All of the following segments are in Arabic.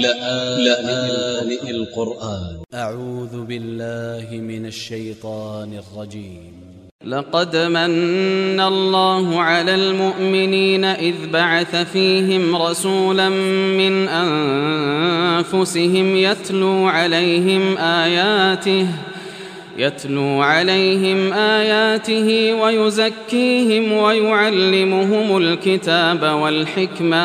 لآن القرآن. أ ع و ذ ب ا ل ل ه من ا ل ش ي ط ا ن ا ل ج ي م لقد من الله على المؤمنين إذ بعث فيهم رسولا من أنفسهم يتلو عليهم آياته يتلو عليهم آياته ويزكيهم ويعلمهم الكتاب والحكمة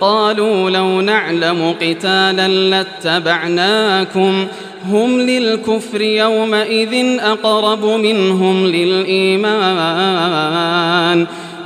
قالوا لو نعلم قتالا لاتبعناكم هم للكفر يومئذ أقرب منهم للإيمان